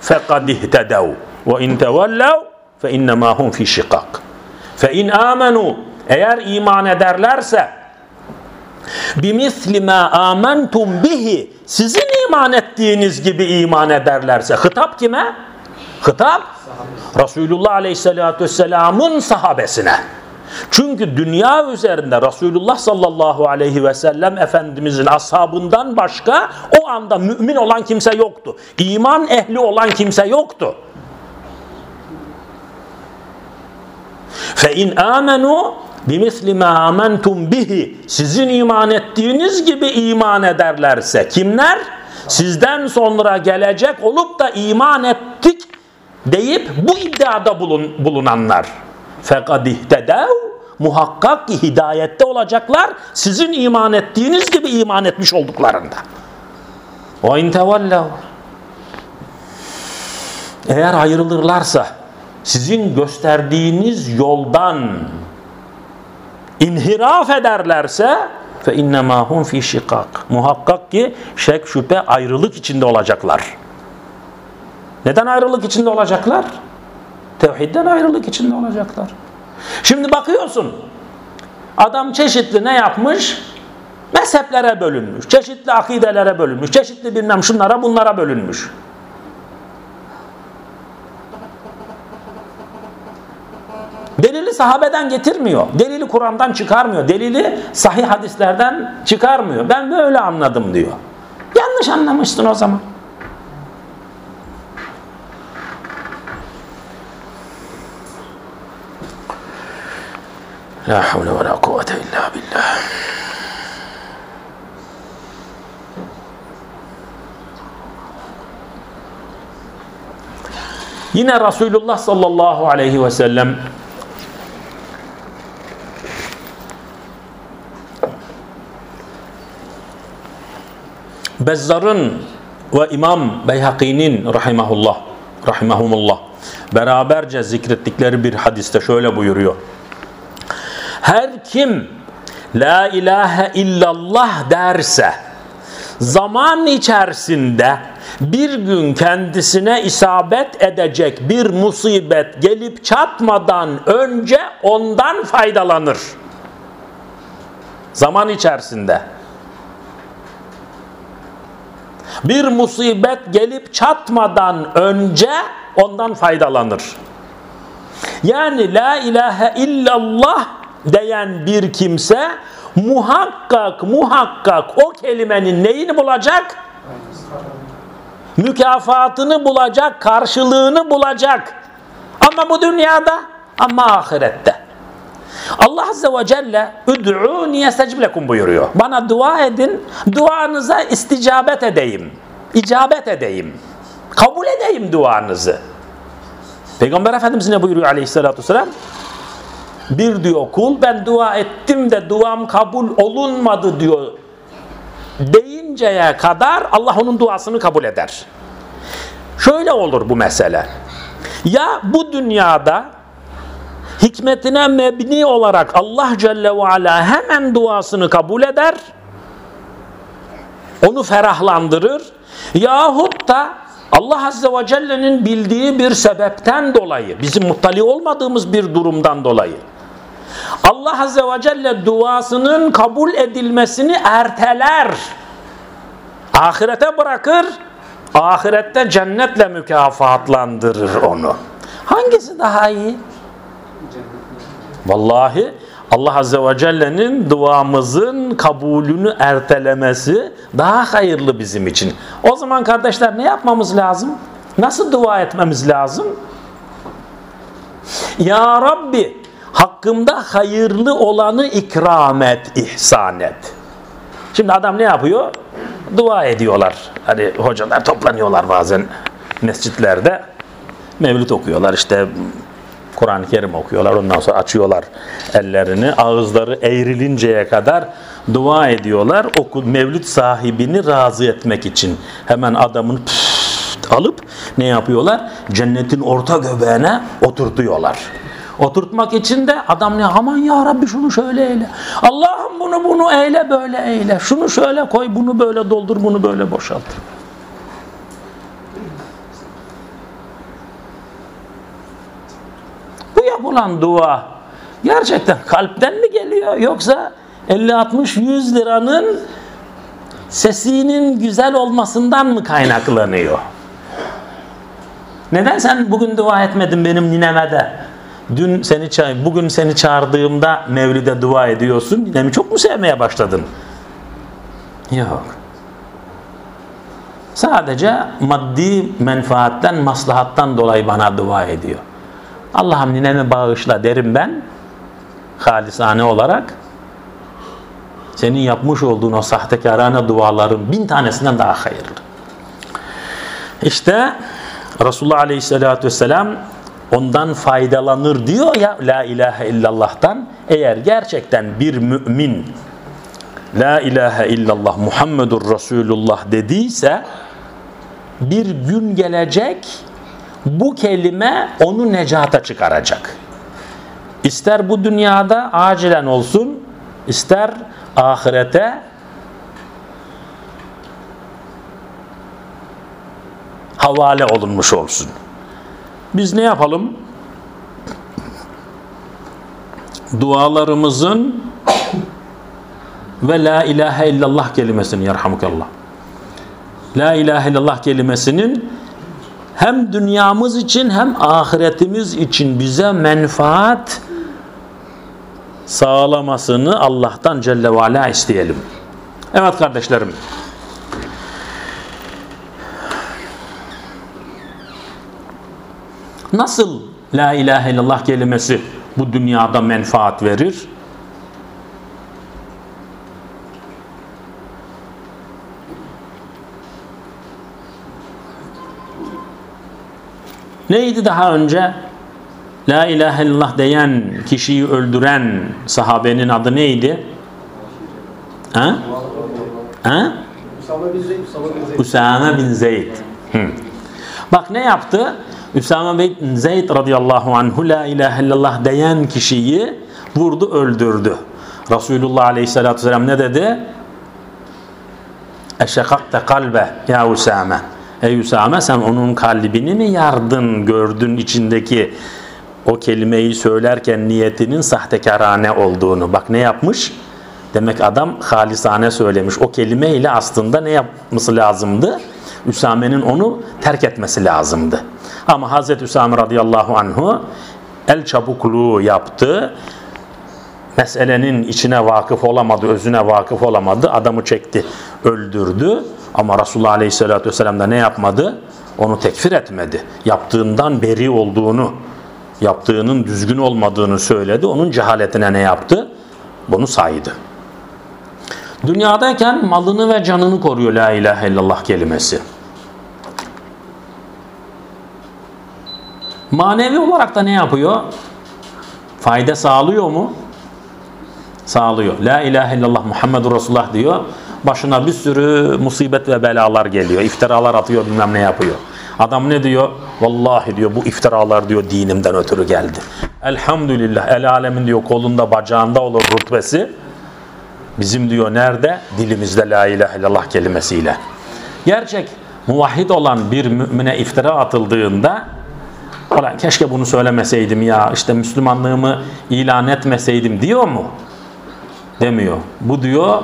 فَقَدْ اِهْتَدَوْا وَاِنْ تَوَلَّوْا فَاِنَّمَا هُمْ فِي شِقَاقٍ فَاِنْ آمَنُوا Eğer iman ederlerse بِمِثْلِ مَا آمَنْتُمْ بِهِ Sizin iman ettiğiniz gibi iman ederlerse. Hitap kime? Hitap Resulullah Aleyhisselatü Vesselam'ın sahabesine. Çünkü dünya üzerinde Resulullah sallallahu aleyhi ve sellem Efendimizin ashabından başka o anda mümin olan kimse yoktu. İman ehli olan kimse yoktu. فَاِنْ آمَنُوا bimisli ma amentum bihi. Sizin iman ettiğiniz gibi iman ederlerse kimler? Sizden sonra gelecek olup da iman ettik deyip bu iddiada bulun, bulunanlar. Fekad ihtedav. Muhakkak ki hidayette olacaklar. Sizin iman ettiğiniz gibi iman etmiş olduklarında. O intevallav eğer ayrılırlarsa sizin gösterdiğiniz yoldan inhiraf ederlerse fe innema hum fi şikak. Muhakkak ki şek şüphe ayrılık içinde olacaklar. Neden ayrılık içinde olacaklar? Tevhidden ayrılık içinde olacaklar. Şimdi bakıyorsun adam çeşitli ne yapmış? Mezheplere bölünmüş, çeşitli akidelere bölünmüş, çeşitli bilmem şunlara bunlara bölünmüş. Delili sahabeden getirmiyor. Delili Kur'an'dan çıkarmıyor. Delili sahih hadislerden çıkarmıyor. Ben böyle anladım diyor. Yanlış anlamışsın o zaman. La havle ve la kuvvete illa billah. Yine Resulullah sallallahu aleyhi ve sellem Bezzar'ın ve İmam Beyhaki'nin rahimahullah rahimahumullah beraberce zikrettikleri bir hadiste şöyle buyuruyor. Her kim la ilahe illallah derse zaman içerisinde bir gün kendisine isabet edecek bir musibet gelip çatmadan önce ondan faydalanır. Zaman içerisinde bir musibet gelip çatmadan önce ondan faydalanır. Yani la ilahe illallah diyen bir kimse muhakkak muhakkak o kelimenin neyini bulacak? Mükafatını bulacak, karşılığını bulacak. Ama bu dünyada ama ahirette. Allah Azze ve Celle üd'ûni yestecib lekum buyuruyor. Bana dua edin, duanıza isticabet edeyim. icabet edeyim. Kabul edeyim duanızı. Peygamber Efendimiz ne buyuruyor aleyhissalatü vesselam? Bir diyor kul ben dua ettim de duam kabul olunmadı diyor deyinceye kadar Allah onun duasını kabul eder. Şöyle olur bu mesele. Ya bu dünyada hikmetine mebni olarak Allah Celle ve Ala hemen duasını kabul eder, onu ferahlandırır yahut da Allah Azze ve Celle'nin bildiği bir sebepten dolayı, bizim muttali olmadığımız bir durumdan dolayı Allah Azze ve Celle duasının kabul edilmesini erteler. Ahirete bırakır, ahirette cennetle mükafatlandırır onu. Hangisi daha iyi? Vallahi Allah Azze ve Celle'nin duamızın kabulünü ertelemesi daha hayırlı bizim için. O zaman kardeşler ne yapmamız lazım? Nasıl dua etmemiz lazım? Ya Rabbi hakkımda hayırlı olanı ikram et, ihsan et. Şimdi adam ne yapıyor? Dua ediyorlar. Hani hocalar toplanıyorlar bazen mescitlerde. Mevlüt okuyorlar işte Kur'an-ı Kerim okuyorlar. Ondan sonra açıyorlar ellerini. Ağızları eğrilinceye kadar dua ediyorlar. Oku, mevlüt sahibini razı etmek için. Hemen adamın alıp ne yapıyorlar? Cennetin orta göbeğine oturtuyorlar. Oturtmak için de adam ne aman ya Rabbi şunu şöyle eyle. Allah'ım bunu bunu eyle böyle eyle. Şunu şöyle koy bunu böyle doldur bunu böyle boşalt. Yapılan dua gerçekten kalpten mi geliyor yoksa 50-60-100 liranın sesinin güzel olmasından mı kaynaklanıyor? Neden sen bugün dua etmedin benim nineme de? Dün seni bugün seni çağırdığımda Mevlid'e dua ediyorsun. Ninemi çok mu sevmeye başladın? Yok. Sadece maddi menfaatten, maslahattan dolayı bana dua ediyor. Allah'ım ninemi bağışla derim ben halisane olarak senin yapmış olduğun o sahtekarane duaların bin tanesinden daha hayırlı. İşte Resulullah Aleyhisselatü Vesselam ondan faydalanır diyor ya La ilahe illallah'tan eğer gerçekten bir mümin La ilahe illallah Muhammedur Resulullah dediyse bir gün gelecek bu kelime onu necata çıkaracak. İster bu dünyada acilen olsun, ister ahirete havale olunmuş olsun. Biz ne yapalım? Dualarımızın ve la ilahe illallah kelimesini yarhamukallah. La ilahe illallah kelimesinin hem dünyamız için hem ahiretimiz için bize menfaat sağlamasını Allah'tan Celle ve Ala isteyelim. Evet kardeşlerim. Nasıl La ilahe illallah kelimesi bu dünyada menfaat verir? Neydi daha önce? La ilahe illallah diyen kişiyi öldüren sahabenin adı neydi? Ha? Ha? Usame bin Zeyd. Hı. Bak ne yaptı? Usame bin Zeyd radıyallahu anhu la ilahe illallah diyen kişiyi vurdu öldürdü. Resulullah aleyhissalatü vesselam ne dedi? Eşekakte kalbe ya Usame. Ey Usame sen onun kalbini mi yardın gördün içindeki o kelimeyi söylerken niyetinin sahtekarane olduğunu. Bak ne yapmış? Demek adam halisane söylemiş. O kelime ile aslında ne yapması lazımdı? Üsame'nin onu terk etmesi lazımdı. Ama Hazreti Üsame radıyallahu anhu el çabukluğu yaptı. Meselenin içine vakıf olamadı, özüne vakıf olamadı. Adamı çekti, öldürdü. Ama Resulullah Aleyhisselatü Vesselam da ne yapmadı? Onu tekfir etmedi. Yaptığından beri olduğunu, yaptığının düzgün olmadığını söyledi. Onun cehaletine ne yaptı? Bunu saydı. Dünyadayken malını ve canını koruyor La ilahe illallah kelimesi. Manevi olarak da ne yapıyor? Fayda sağlıyor mu? Sağlıyor. La ilahe illallah Muhammedur Resulullah diyor. Başına bir sürü musibet ve belalar geliyor. İftiralar atıyor bilmem ne yapıyor. Adam ne diyor? Vallahi diyor bu iftiralar diyor dinimden ötürü geldi. Elhamdülillah el alemin diyor kolunda bacağında olur rutbesi. Bizim diyor nerede? Dilimizde la ilahe illallah kelimesiyle. Gerçek muvahhid olan bir mümine iftira atıldığında keşke bunu söylemeseydim ya işte Müslümanlığımı ilan etmeseydim diyor mu? Demiyor. Bu diyor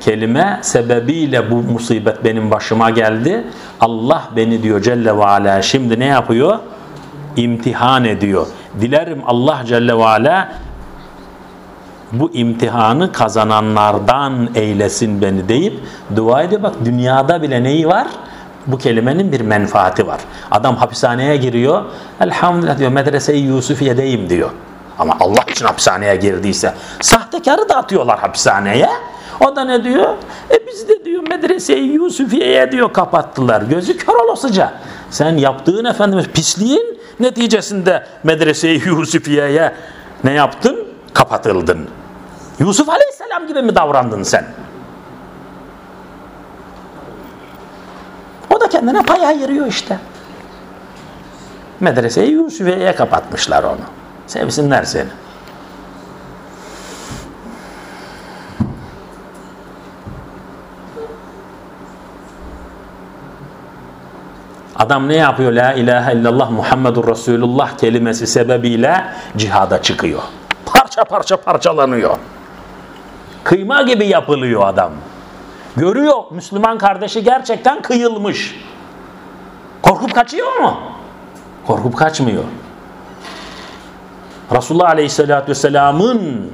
kelime sebebiyle bu musibet benim başıma geldi. Allah beni diyor Celle ve Ala şimdi ne yapıyor? İmtihan ediyor. Dilerim Allah Celle ve Ala bu imtihanı kazananlardan eylesin beni deyip dua ediyor. Bak dünyada bile neyi var? Bu kelimenin bir menfaati var. Adam hapishaneye giriyor. Elhamdülillah diyor medrese-i Yusufiye'deyim diyor. Ama Allah için hapishaneye girdiyse sahtekarı da atıyorlar hapishaneye. O da ne diyor? E biz de diyor medreseyi Yusufiye'ye diyor kapattılar. Gözü kör olasıca. Sen yaptığın efendimiz pisliğin neticesinde medreseyi Yusufiye'ye ne yaptın? Kapatıldın. Yusuf Aleyhisselam gibi mi davrandın sen? O da kendine pay ayırıyor işte. Medreseyi Yusufiye'ye kapatmışlar onu. Sevsinler seni. Adam ne yapıyor? La ilahe illallah Muhammedur Resulullah kelimesi sebebiyle cihada çıkıyor. Parça parça parçalanıyor. Kıyma gibi yapılıyor adam. Görüyor Müslüman kardeşi gerçekten kıyılmış. Korkup kaçıyor mu? Korkup kaçmıyor. Resulullah Aleyhisselatü Vesselam'ın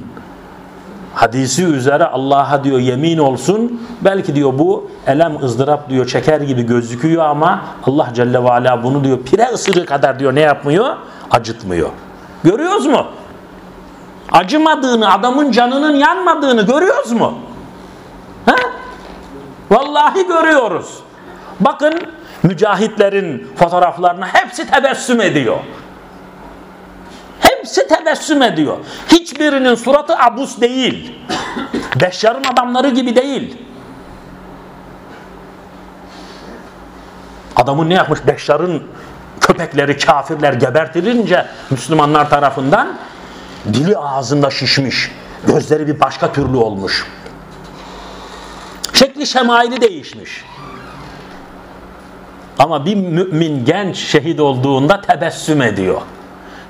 hadisi üzere Allah'a diyor yemin olsun belki diyor bu elem ızdırap diyor çeker gibi gözüküyor ama Allah Celle ve Ala bunu diyor pire ısırığı kadar diyor ne yapmıyor? Acıtmıyor. Görüyoruz mu? Acımadığını, adamın canının yanmadığını görüyoruz mu? Ha? Vallahi görüyoruz. Bakın mücahitlerin fotoğraflarına hepsi tebessüm ediyor. Hepsi tebessüm ediyor. Hiçbirinin suratı abus değil. Beşşarın adamları gibi değil. Adamın ne yapmış? Beşşarın köpekleri, kafirler gebertilince Müslümanlar tarafından dili ağzında şişmiş. Gözleri bir başka türlü olmuş. Şekli şemaili değişmiş. Ama bir mümin genç şehit olduğunda tebessüm ediyor.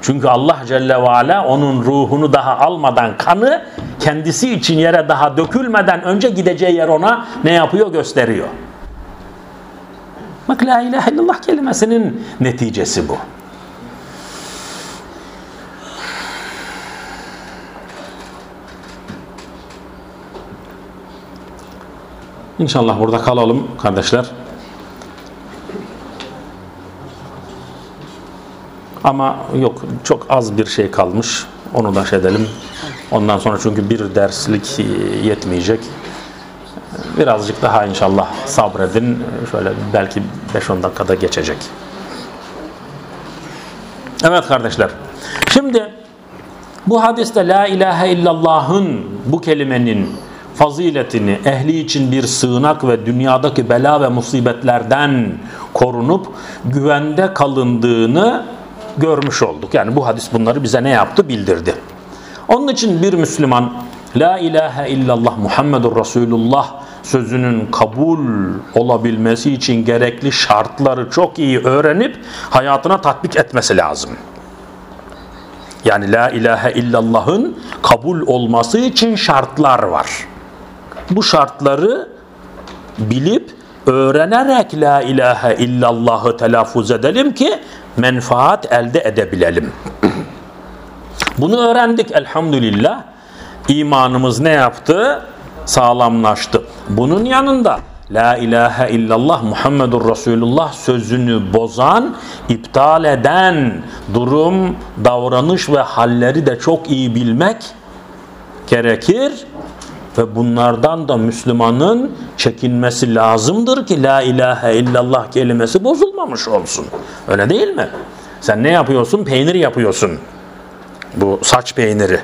Çünkü Allah Celle ve Ala onun ruhunu daha almadan kanı kendisi için yere daha dökülmeden önce gideceği yer ona ne yapıyor gösteriyor. Bak la ilahe illallah kelimesinin neticesi bu. İnşallah burada kalalım kardeşler. Ama yok çok az bir şey kalmış. Onu da şey edelim. Ondan sonra çünkü bir derslik yetmeyecek. Birazcık daha inşallah sabredin. Şöyle belki 5-10 dakikada geçecek. Evet kardeşler. Şimdi bu hadiste la ilahe illallah'ın bu kelimenin faziletini ehli için bir sığınak ve dünyadaki bela ve musibetlerden korunup güvende kalındığını görmüş olduk. Yani bu hadis bunları bize ne yaptı? Bildirdi. Onun için bir Müslüman La ilahe illallah Muhammedur Resulullah sözünün kabul olabilmesi için gerekli şartları çok iyi öğrenip hayatına tatbik etmesi lazım. Yani la ilahe illallah'ın kabul olması için şartlar var. Bu şartları bilip öğrenerek la ilahe illallah'ı telaffuz edelim ki menfaat elde edebilelim. Bunu öğrendik elhamdülillah. imanımız ne yaptı? Sağlamlaştı. Bunun yanında La ilahe illallah Muhammedur Resulullah sözünü bozan, iptal eden durum, davranış ve halleri de çok iyi bilmek gerekir ve bunlardan da Müslümanın çekinmesi lazımdır ki La ilahe illallah kelimesi bozulmamış olsun. Öyle değil mi? Sen ne yapıyorsun? Peynir yapıyorsun. Bu saç peyniri.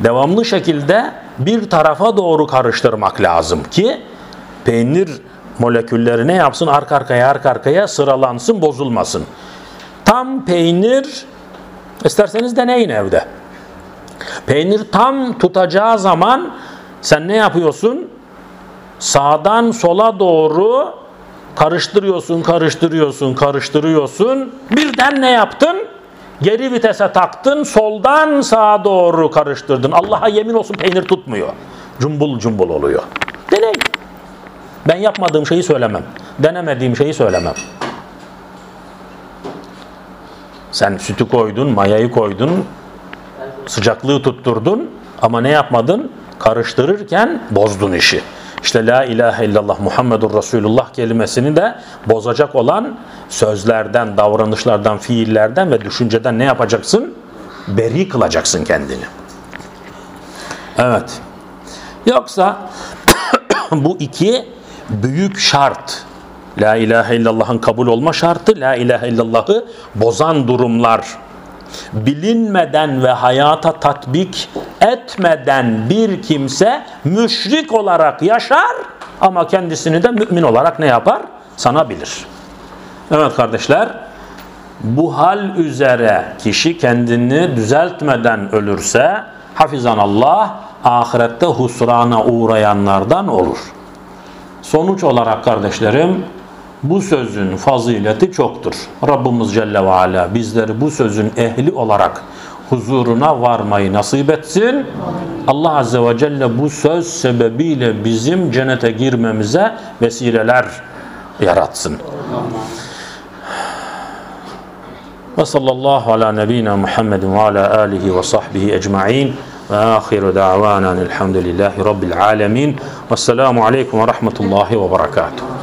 Devamlı şekilde bir tarafa doğru karıştırmak lazım ki peynir molekülleri ne yapsın? Arka arkaya arka arkaya sıralansın, bozulmasın. Tam peynir isterseniz deneyin evde. Peynir tam tutacağı zaman sen ne yapıyorsun? Sağdan sola doğru karıştırıyorsun, karıştırıyorsun, karıştırıyorsun. Birden ne yaptın? Geri vitese taktın, soldan sağa doğru karıştırdın. Allah'a yemin olsun peynir tutmuyor. Cumbul cumbul oluyor. Deneyin. Ben yapmadığım şeyi söylemem. Denemediğim şeyi söylemem. Sen sütü koydun, mayayı koydun, sıcaklığı tutturdun ama ne yapmadın? Karıştırırken bozdun işi. İşte la ilahe illallah Muhammedur Resulullah kelimesini de bozacak olan sözlerden, davranışlardan, fiillerden ve düşünceden ne yapacaksın? Beri kılacaksın kendini. Evet. Yoksa *coughs* bu iki büyük şart. La ilahe illallah'ın kabul olma şartı, la ilahe illallah'ı bozan durumlar. Bilinmeden ve hayata tatbik etmeden bir kimse müşrik olarak yaşar ama kendisini de mümin olarak ne yapar? Sanabilir. Evet kardeşler, bu hal üzere kişi kendini düzeltmeden ölürse hafizan Allah ahirette husrana uğrayanlardan olur. Sonuç olarak kardeşlerim bu sözün fazileti çoktur. Rabbimiz Celle ve Ala bizleri bu sözün ehli olarak huzuruna varmayı nasip etsin. Allah Azze ve Celle bu söz sebebiyle bizim cennete girmemize vesileler yaratsın. Ve sallallahu ala nebina Muhammedin ve ala alihi ve sahbihi ecma'in. Ve ahiru da'vanan elhamdülillahi rabbil alemin. Vesselamu aleyküm ve rahmetullahi ve berekatuhu.